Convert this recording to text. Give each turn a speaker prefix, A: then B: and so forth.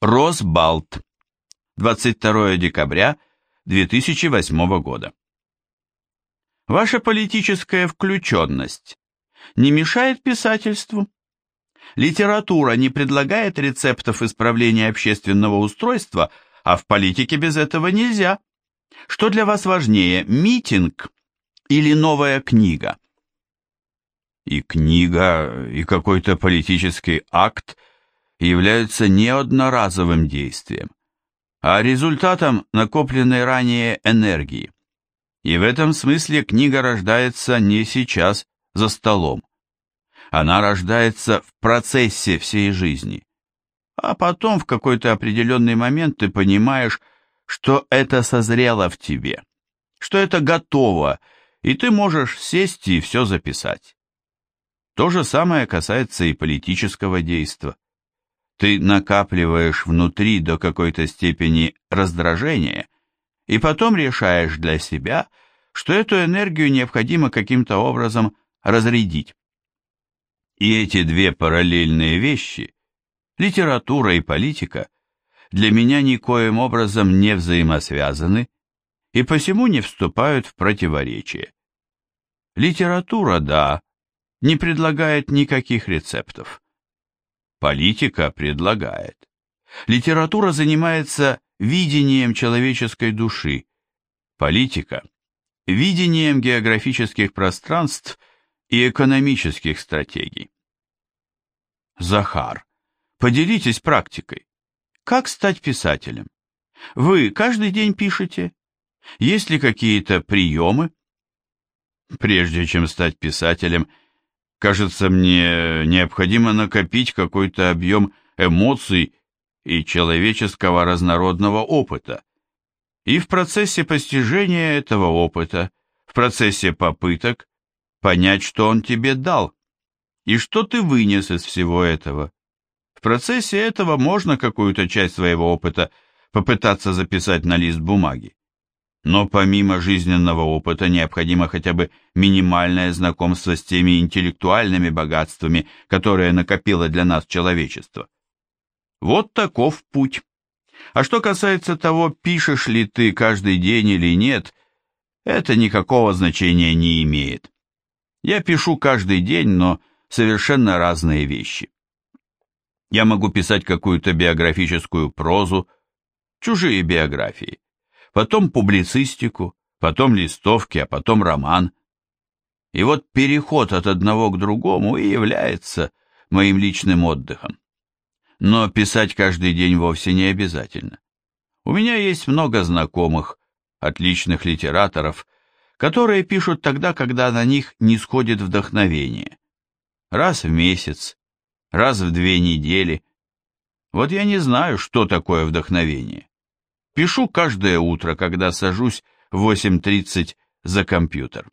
A: Росбалт. 22 декабря 2008 года. Ваша политическая включенность не мешает писательству? Литература не предлагает рецептов исправления общественного устройства, а в политике без этого нельзя. Что для вас важнее, митинг или новая книга? И книга, и какой-то политический акт являются не одноразовым действием, а результатом накопленной ранее энергии. И в этом смысле книга рождается не сейчас за столом. Она рождается в процессе всей жизни. А потом в какой-то определенный момент ты понимаешь, что это созрело в тебе, что это готово, и ты можешь сесть и все записать. То же самое касается и политического действа. Ты накапливаешь внутри до какой-то степени раздражения и потом решаешь для себя, что эту энергию необходимо каким-то образом разрядить. И эти две параллельные вещи, литература и политика, для меня никоим образом не взаимосвязаны и посему не вступают в противоречие. Литература, да, не предлагает никаких рецептов. Политика предлагает. Литература занимается видением человеческой души. Политика – видением географических пространств и экономических стратегий. Захар, поделитесь практикой. Как стать писателем? Вы каждый день пишете? Есть ли какие-то приемы? Прежде чем стать писателем – Кажется, мне необходимо накопить какой-то объем эмоций и человеческого разнородного опыта. И в процессе постижения этого опыта, в процессе попыток, понять, что он тебе дал, и что ты вынес из всего этого. В процессе этого можно какую-то часть своего опыта попытаться записать на лист бумаги. Но помимо жизненного опыта необходимо хотя бы минимальное знакомство с теми интеллектуальными богатствами, которые накопило для нас человечество. Вот таков путь. А что касается того, пишешь ли ты каждый день или нет, это никакого значения не имеет. Я пишу каждый день, но совершенно разные вещи. Я могу писать какую-то биографическую прозу, чужие биографии потом публицистику, потом листовки, а потом роман. И вот переход от одного к другому и является моим личным отдыхом. Но писать каждый день вовсе не обязательно. У меня есть много знакомых, отличных литераторов, которые пишут тогда, когда на них не сходит вдохновение. Раз в месяц, раз в две недели. Вот я не знаю, что такое вдохновение. Пишу каждое утро, когда сажусь в 8.30 за компьютер.